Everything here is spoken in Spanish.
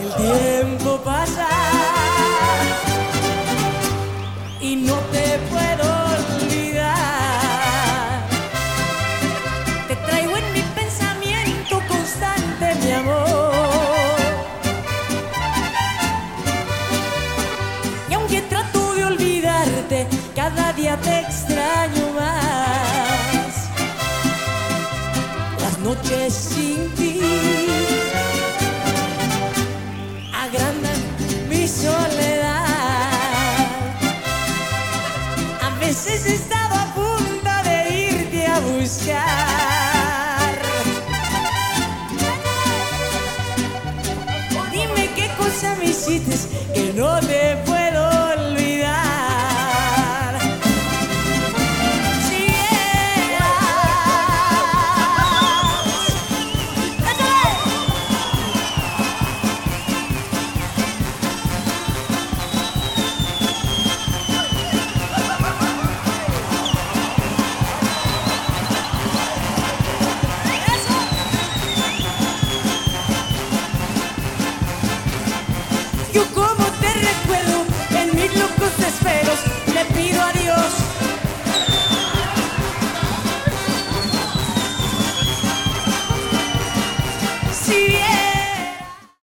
El tiempo pasa y no te puedo olvidar. Te traigo en mi pensamiento constante, mi amor. Y aunque trato de olvidarte, cada día te extraño más. Las noches sin ti veces he estado a punto de irte a buscar. Dime qué cosa me hiciste que no te you como